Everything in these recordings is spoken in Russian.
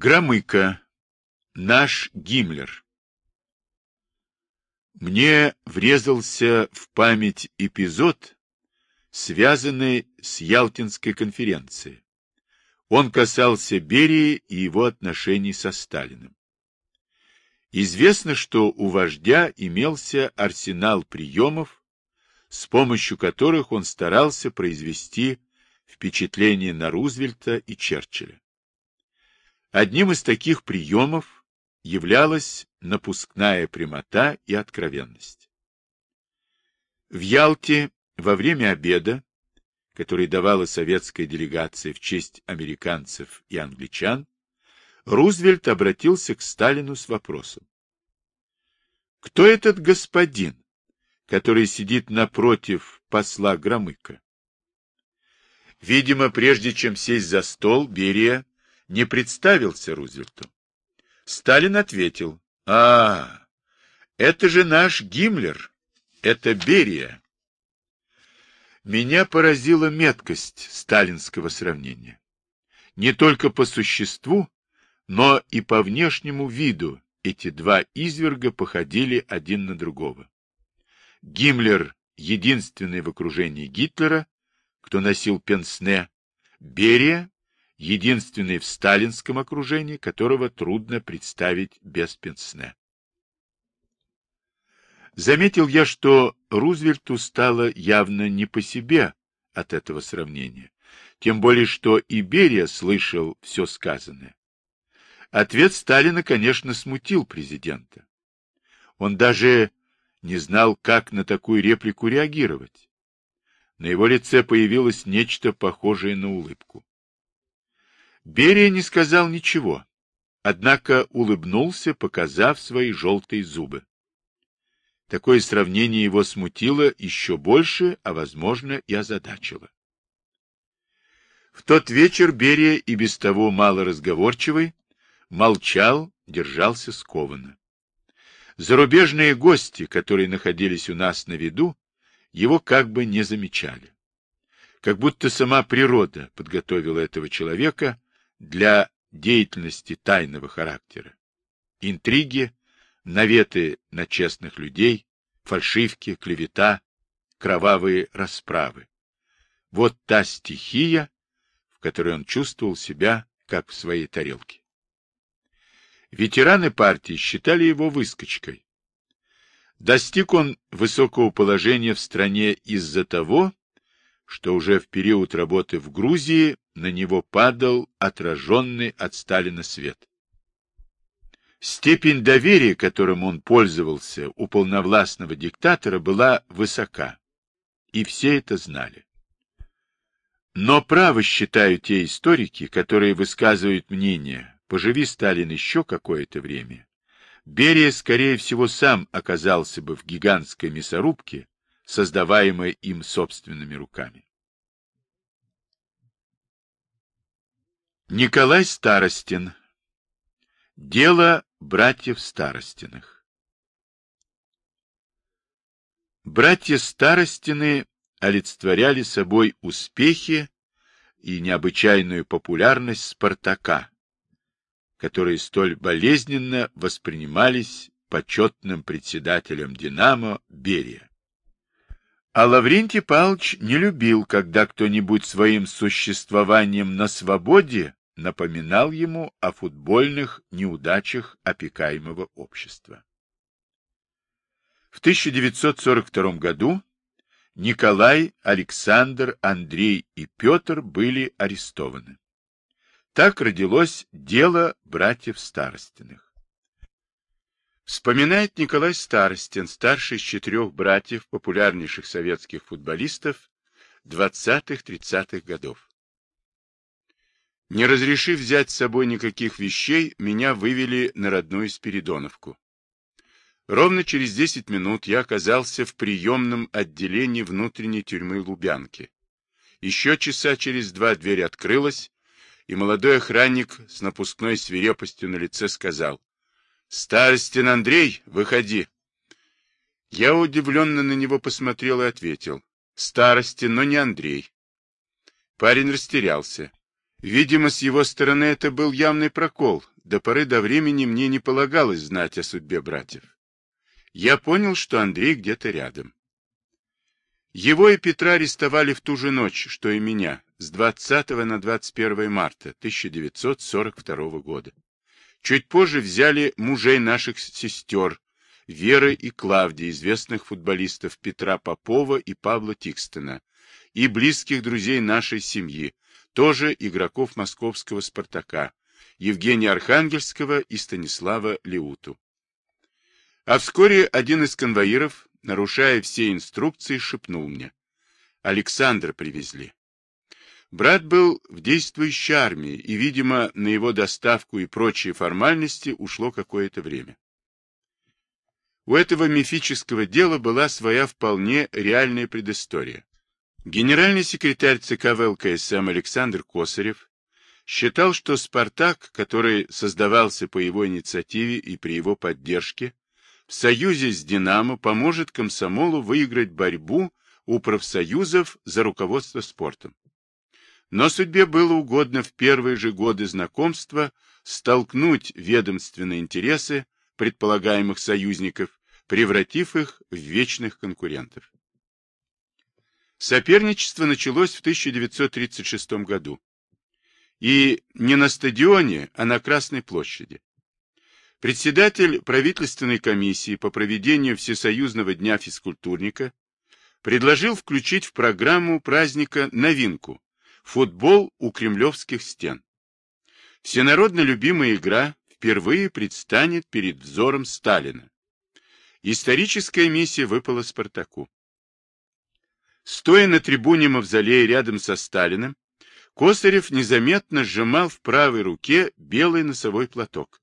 Громыко. Наш Гиммлер. Мне врезался в память эпизод, связанный с Ялтинской конференцией. Он касался Берии и его отношений со Сталиным. Известно, что у вождя имелся арсенал приемов, с помощью которых он старался произвести впечатление на Рузвельта и Черчилля. Одним из таких приемов являлась напускная прямота и откровенность. В Ялте во время обеда, который давала советская делегация в честь американцев и англичан, Рузвельт обратился к Сталину с вопросом. Кто этот господин, который сидит напротив посла Громыка? Видимо, прежде чем сесть за стол, Берия не представился Рузвельту. Сталин ответил, а, это же наш Гиммлер, это Берия. Меня поразила меткость сталинского сравнения. Не только по существу, но и по внешнему виду эти два изверга походили один на другого. Гиммлер, единственный в окружении Гитлера, кто носил пенсне, Берия, единственный в сталинском окружении, которого трудно представить без пенсне. Заметил я, что Рузвельту стало явно не по себе от этого сравнения, тем более что и Берия слышал все сказанное. Ответ Сталина, конечно, смутил президента. Он даже не знал, как на такую реплику реагировать. На его лице появилось нечто похожее на улыбку. Берия не сказал ничего, однако улыбнулся, показав свои желтые зубы. Такое сравнение его смутило еще больше, а, возможно, и озадачило. В тот вечер Берия, и без того мало разговорчивый, молчал, держался скованно. Зарубежные гости, которые находились у нас на виду, его как бы не замечали. Как будто сама природа подготовила этого человека для деятельности тайного характера. Интриги, наветы на честных людей, фальшивки, клевета, кровавые расправы. Вот та стихия, в которой он чувствовал себя, как в своей тарелке. Ветераны партии считали его выскочкой. Достиг он высокого положения в стране из-за того, что уже в период работы в Грузии на него падал отраженный от Сталина свет. Степень доверия, которым он пользовался у полновластного диктатора, была высока, и все это знали. Но право считают те историки, которые высказывают мнение, поживи Сталин еще какое-то время, Берия, скорее всего, сам оказался бы в гигантской мясорубке, создаваемой им собственными руками. Николай Старостин. Дело братьев Старостиных. Братья Старостины олицетворяли собой успехи и необычайную популярность Спартака, которые столь болезненно воспринимались почетным председателем «Динамо» Берия. А Лаврентий Павлович не любил, когда кто-нибудь своим существованием на свободе напоминал ему о футбольных неудачах опекаемого общества. В 1942 году Николай, Александр, Андрей и Петр были арестованы. Так родилось дело братьев Старостиных. Вспоминает Николай Старостин, старший из четырех братьев, популярнейших советских футболистов 20-30-х годов. Не разрешив взять с собой никаких вещей, меня вывели на родную Спиридоновку. Ровно через 10 минут я оказался в приемном отделении внутренней тюрьмы Лубянки. Еще часа через два дверь открылась, и молодой охранник с напускной свирепостью на лице сказал, «Старостин Андрей, выходи!» Я удивленно на него посмотрел и ответил, «Старостин, но не Андрей». Парень растерялся. Видимо, с его стороны это был явный прокол. До поры до времени мне не полагалось знать о судьбе братьев. Я понял, что Андрей где-то рядом. Его и Петра арестовали в ту же ночь, что и меня, с 20 на 21 марта 1942 года. Чуть позже взяли мужей наших сестер, Веры и Клавдии, известных футболистов Петра Попова и Павла Тикстона, и близких друзей нашей семьи, тоже игроков московского «Спартака», Евгения Архангельского и Станислава Леуту. А вскоре один из конвоиров, нарушая все инструкции, шепнул мне. Александра привезли. Брат был в действующей армии, и, видимо, на его доставку и прочие формальности ушло какое-то время. У этого мифического дела была своя вполне реальная предыстория. Генеральный секретарь ЦК ВЛКСМ Александр Косарев считал, что «Спартак», который создавался по его инициативе и при его поддержке, в союзе с «Динамо» поможет комсомолу выиграть борьбу у профсоюзов за руководство спортом. Но судьбе было угодно в первые же годы знакомства столкнуть ведомственные интересы предполагаемых союзников, превратив их в вечных конкурентов. Соперничество началось в 1936 году. И не на стадионе, а на Красной площади. Председатель правительственной комиссии по проведению Всесоюзного дня физкультурника предложил включить в программу праздника новинку – футбол у кремлевских стен. Всенародно любимая игра впервые предстанет перед взором Сталина. Историческая миссия выпала Спартаку. Стоя на трибуне Мавзолея рядом со Сталиным, Косарев незаметно сжимал в правой руке белый носовой платок.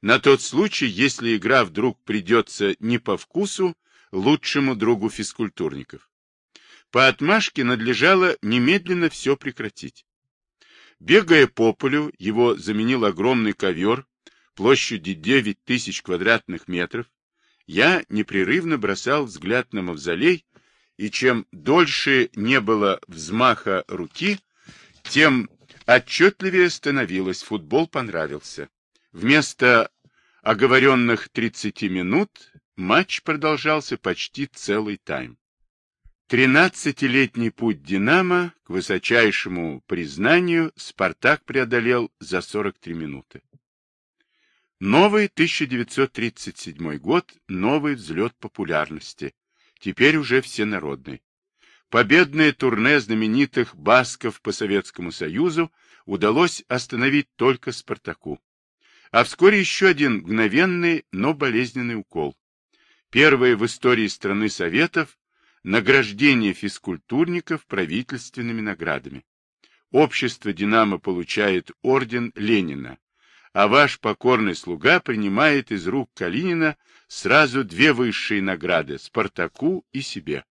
На тот случай, если игра вдруг придется не по вкусу лучшему другу физкультурников. По отмашке надлежало немедленно все прекратить. Бегая по полю, его заменил огромный ковер площадью 9 тысяч квадратных метров, я непрерывно бросал взгляд на мавзолей и чем дольше не было взмаха руки, тем отчетливее становилось, футбол понравился. Вместо оговоренных 30 минут матч продолжался почти целый тайм. Тринадцатилетний путь «Динамо» к высочайшему признанию «Спартак» преодолел за 43 минуты. Новый 1937 год, новый взлет популярности теперь уже всенародный. Победное турне знаменитых басков по Советскому Союзу удалось остановить только Спартаку. А вскоре еще один мгновенный, но болезненный укол. Первое в истории страны Советов награждение физкультурников правительственными наградами. Общество «Динамо» получает орден Ленина, а ваш покорный слуга принимает из рук Калинина сразу две высшие награды – Спартаку и себе.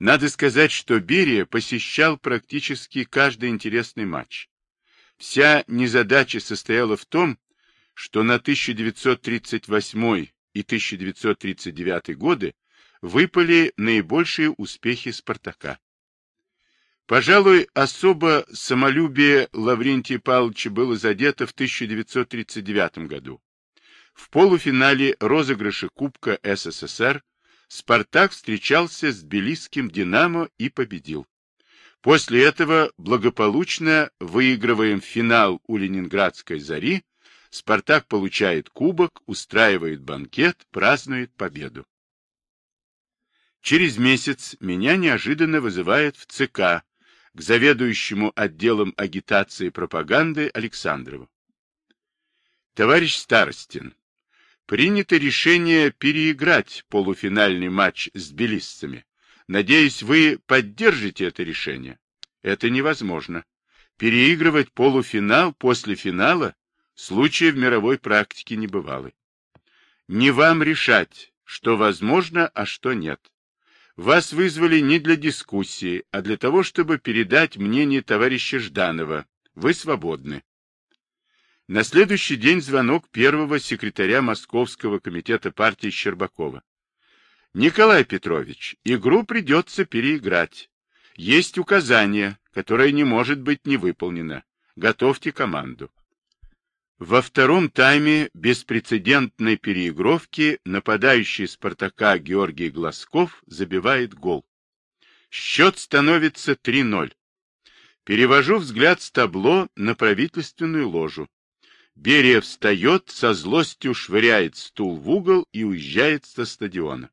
Надо сказать, что Берия посещал практически каждый интересный матч. Вся незадача состояла в том, что на 1938 и 1939 годы выпали наибольшие успехи Спартака. Пожалуй, особо самолюбие Лаврентия Павловича было задето в 1939 году. В полуфинале розыгрыша Кубка СССР «Спартак» встречался с Тбилисским «Динамо» и победил. После этого, благополучно выигрываем финал у Ленинградской «Зари», «Спартак» получает кубок, устраивает банкет, празднует победу. Через месяц меня неожиданно вызывают в ЦК к заведующему отделом агитации и пропаганды Александрову. Товарищ Старостин, принято решение переиграть полуфинальный матч с белистцами. Надеюсь, вы поддержите это решение. Это невозможно. Переигрывать полуфинал после финала случая в мировой практике не бывало. Не вам решать, что возможно, а что нет. Вас вызвали не для дискуссии, а для того, чтобы передать мнение товарища Жданова. Вы свободны. На следующий день звонок первого секретаря Московского комитета партии Щербакова. Николай Петрович, игру придется переиграть. Есть указание, которое не может быть не выполнено. Готовьте команду. Во втором тайме беспрецедентной переигровки нападающий «Спартака» Георгий Глазков забивает гол. Счет становится 3-0. Перевожу взгляд с табло на правительственную ложу. Берия встает, со злостью швыряет стул в угол и уезжает со стадиона.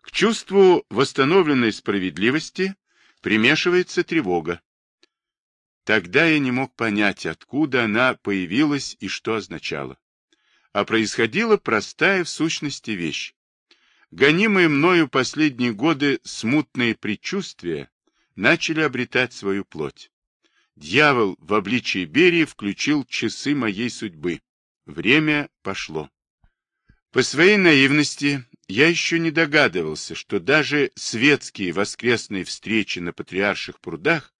К чувству восстановленной справедливости примешивается тревога. Тогда я не мог понять, откуда она появилась и что означала. А происходила простая в сущности вещь. Гонимые мною последние годы смутные предчувствия начали обретать свою плоть. Дьявол в обличии Берии включил часы моей судьбы. Время пошло. По своей наивности я еще не догадывался, что даже светские воскресные встречи на патриарших прудах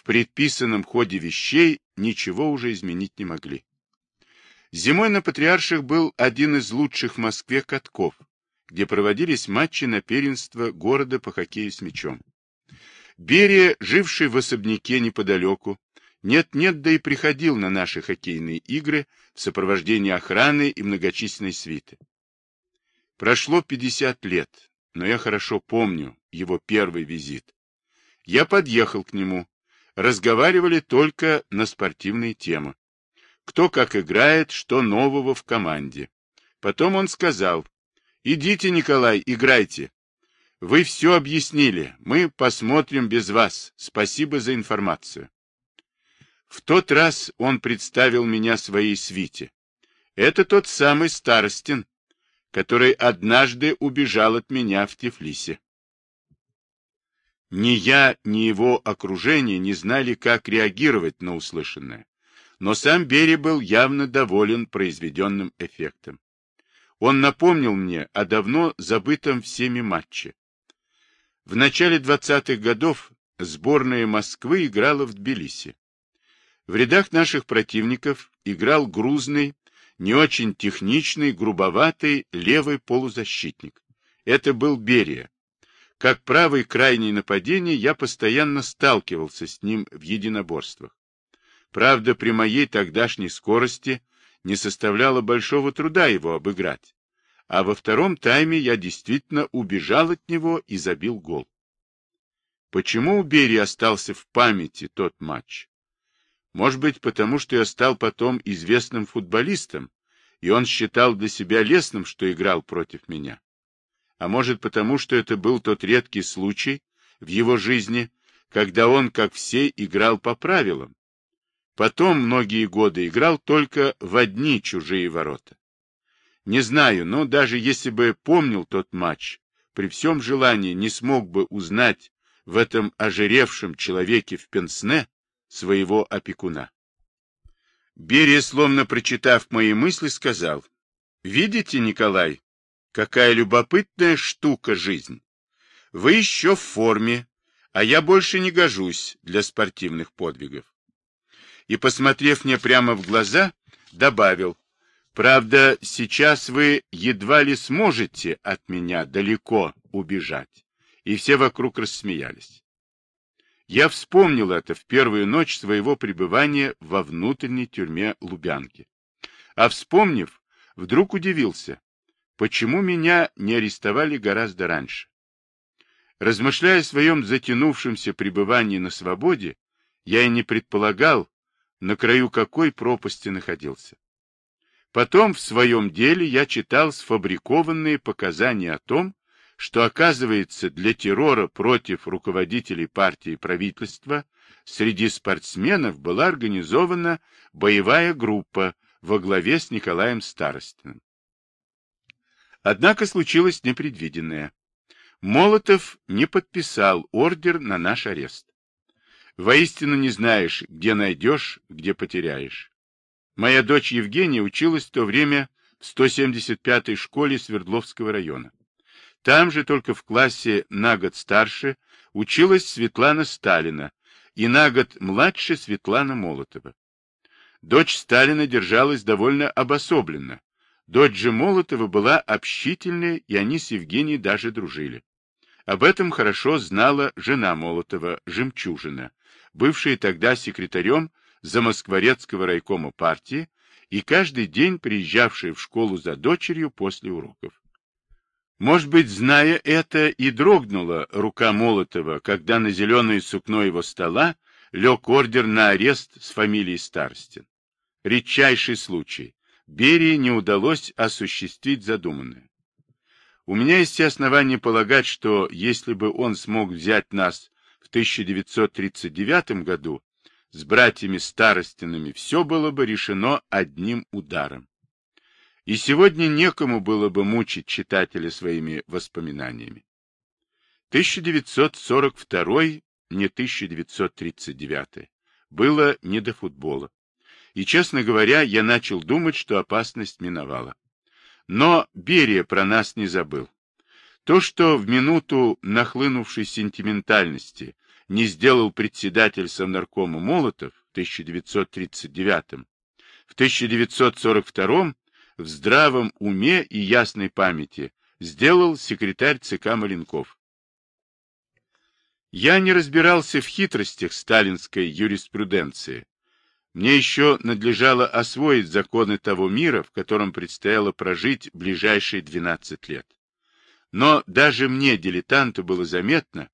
в предписанном ходе вещей ничего уже изменить не могли. Зимой на патриарших был один из лучших в Москве катков, где проводились матчи на первенство города по хоккею с мячом. Берия, живший в особняке неподалеку, нет-нет, да и приходил на наши хоккейные игры в сопровождении охраны и многочисленной свиты. Прошло 50 лет, но я хорошо помню его первый визит. Я подъехал к нему. Разговаривали только на спортивные темы. Кто как играет, что нового в команде. Потом он сказал, идите, Николай, играйте. Вы все объяснили. Мы посмотрим без вас. Спасибо за информацию. В тот раз он представил меня своей свите. Это тот самый Старостин, который однажды убежал от меня в Тифлисе. Ни я, ни его окружение не знали, как реагировать на услышанное, но сам Бери был явно доволен произведенным эффектом. Он напомнил мне о давно забытом всеми матче. В начале 20-х годов сборная Москвы играла в Тбилиси. В рядах наших противников играл грузный, не очень техничный, грубоватый левый полузащитник. Это был Берия. Как правый крайний нападение я постоянно сталкивался с ним в единоборствах. Правда, при моей тогдашней скорости не составляло большого труда его обыграть а во втором тайме я действительно убежал от него и забил гол. Почему у Бери остался в памяти тот матч? Может быть, потому что я стал потом известным футболистом, и он считал для себя лестным, что играл против меня. А может, потому что это был тот редкий случай в его жизни, когда он, как все, играл по правилам. Потом многие годы играл только в одни чужие ворота. Не знаю, но даже если бы помнил тот матч, при всем желании не смог бы узнать в этом ожиревшем человеке в пенсне своего опекуна. Берия, словно прочитав мои мысли, сказал, «Видите, Николай, какая любопытная штука жизнь. Вы еще в форме, а я больше не гожусь для спортивных подвигов». И, посмотрев мне прямо в глаза, добавил, Правда, сейчас вы едва ли сможете от меня далеко убежать. И все вокруг рассмеялись. Я вспомнил это в первую ночь своего пребывания во внутренней тюрьме Лубянки. А вспомнив, вдруг удивился, почему меня не арестовали гораздо раньше. Размышляя о своем затянувшемся пребывании на свободе, я и не предполагал, на краю какой пропасти находился. Потом в своем деле я читал сфабрикованные показания о том, что, оказывается, для террора против руководителей партии и правительства среди спортсменов была организована боевая группа во главе с Николаем Старостиным. Однако случилось непредвиденное. Молотов не подписал ордер на наш арест. Воистину не знаешь, где найдешь, где потеряешь. Моя дочь Евгения училась в то время в 175-й школе Свердловского района. Там же, только в классе на год старше, училась Светлана Сталина и на год младше Светлана Молотова. Дочь Сталина держалась довольно обособленно. Дочь же Молотова была общительная, и они с Евгенией даже дружили. Об этом хорошо знала жена Молотова, Жемчужина, бывшая тогда секретарем Замоскворецкого райкома партии и каждый день приезжавшая в школу за дочерью после уроков. Может быть, зная это, и дрогнула рука Молотова, когда на зеленое сукно его стола лег ордер на арест с фамилией Старостин. Редчайший случай. Берии не удалось осуществить задуманное. У меня есть основания полагать, что если бы он смог взять нас в 1939 году с братьями Старостинами, все было бы решено одним ударом. И сегодня некому было бы мучить читателя своими воспоминаниями. 1942, не 1939, было не до футбола. И, честно говоря, я начал думать, что опасность миновала. Но Берия про нас не забыл. То, что в минуту нахлынувшей сентиментальности не сделал председатель Совнаркома Молотов в 1939 в 1942 в здравом уме и ясной памяти сделал секретарь ЦК Маленков. Я не разбирался в хитростях сталинской юриспруденции. Мне еще надлежало освоить законы того мира, в котором предстояло прожить ближайшие 12 лет. Но даже мне, дилетанту, было заметно,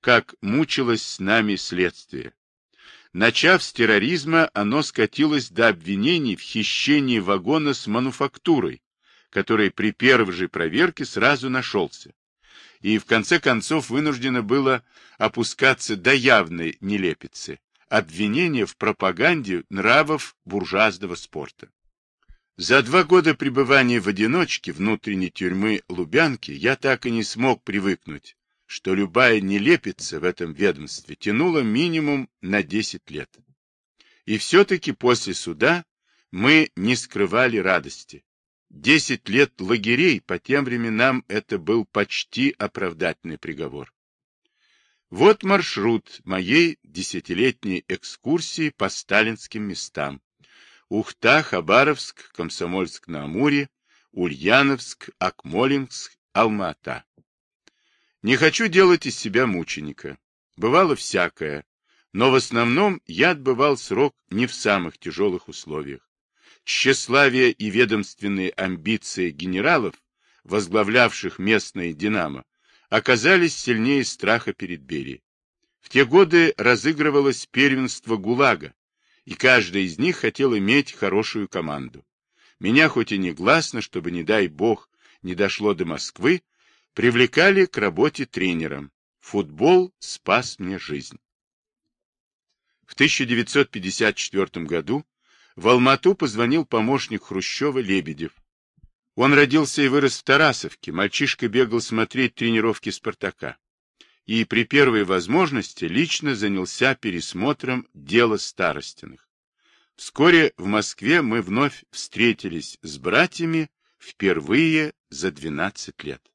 как мучилось с нами следствие. Начав с терроризма, оно скатилось до обвинений в хищении вагона с мануфактурой, который при первой же проверке сразу нашелся. И в конце концов вынуждено было опускаться до явной нелепицы – обвинения в пропаганде нравов буржуазного спорта. За два года пребывания в одиночке внутренней тюрьмы Лубянки я так и не смог привыкнуть что любая нелепица в этом ведомстве тянула минимум на 10 лет. И все-таки после суда мы не скрывали радости. Десять лет лагерей по тем временам это был почти оправдательный приговор. Вот маршрут моей десятилетней экскурсии по сталинским местам. Ухта, Хабаровск, Комсомольск-на-Амуре, Ульяновск, Акмолинск, Алма-Ата. Не хочу делать из себя мученика. Бывало всякое, но в основном я отбывал срок не в самых тяжелых условиях. Тщеславие и ведомственные амбиции генералов, возглавлявших местное «Динамо», оказались сильнее страха перед Берией. В те годы разыгрывалось первенство ГУЛАГа, и каждый из них хотел иметь хорошую команду. Меня хоть и не гласно, чтобы, не дай бог, не дошло до Москвы, привлекали к работе тренером. Футбол спас мне жизнь. В 1954 году в Алмату позвонил помощник Хрущева Лебедев. Он родился и вырос в Тарасовке, мальчишка бегал смотреть тренировки «Спартака». И при первой возможности лично занялся пересмотром дела Старостиных. Вскоре в Москве мы вновь встретились с братьями впервые за 12 лет.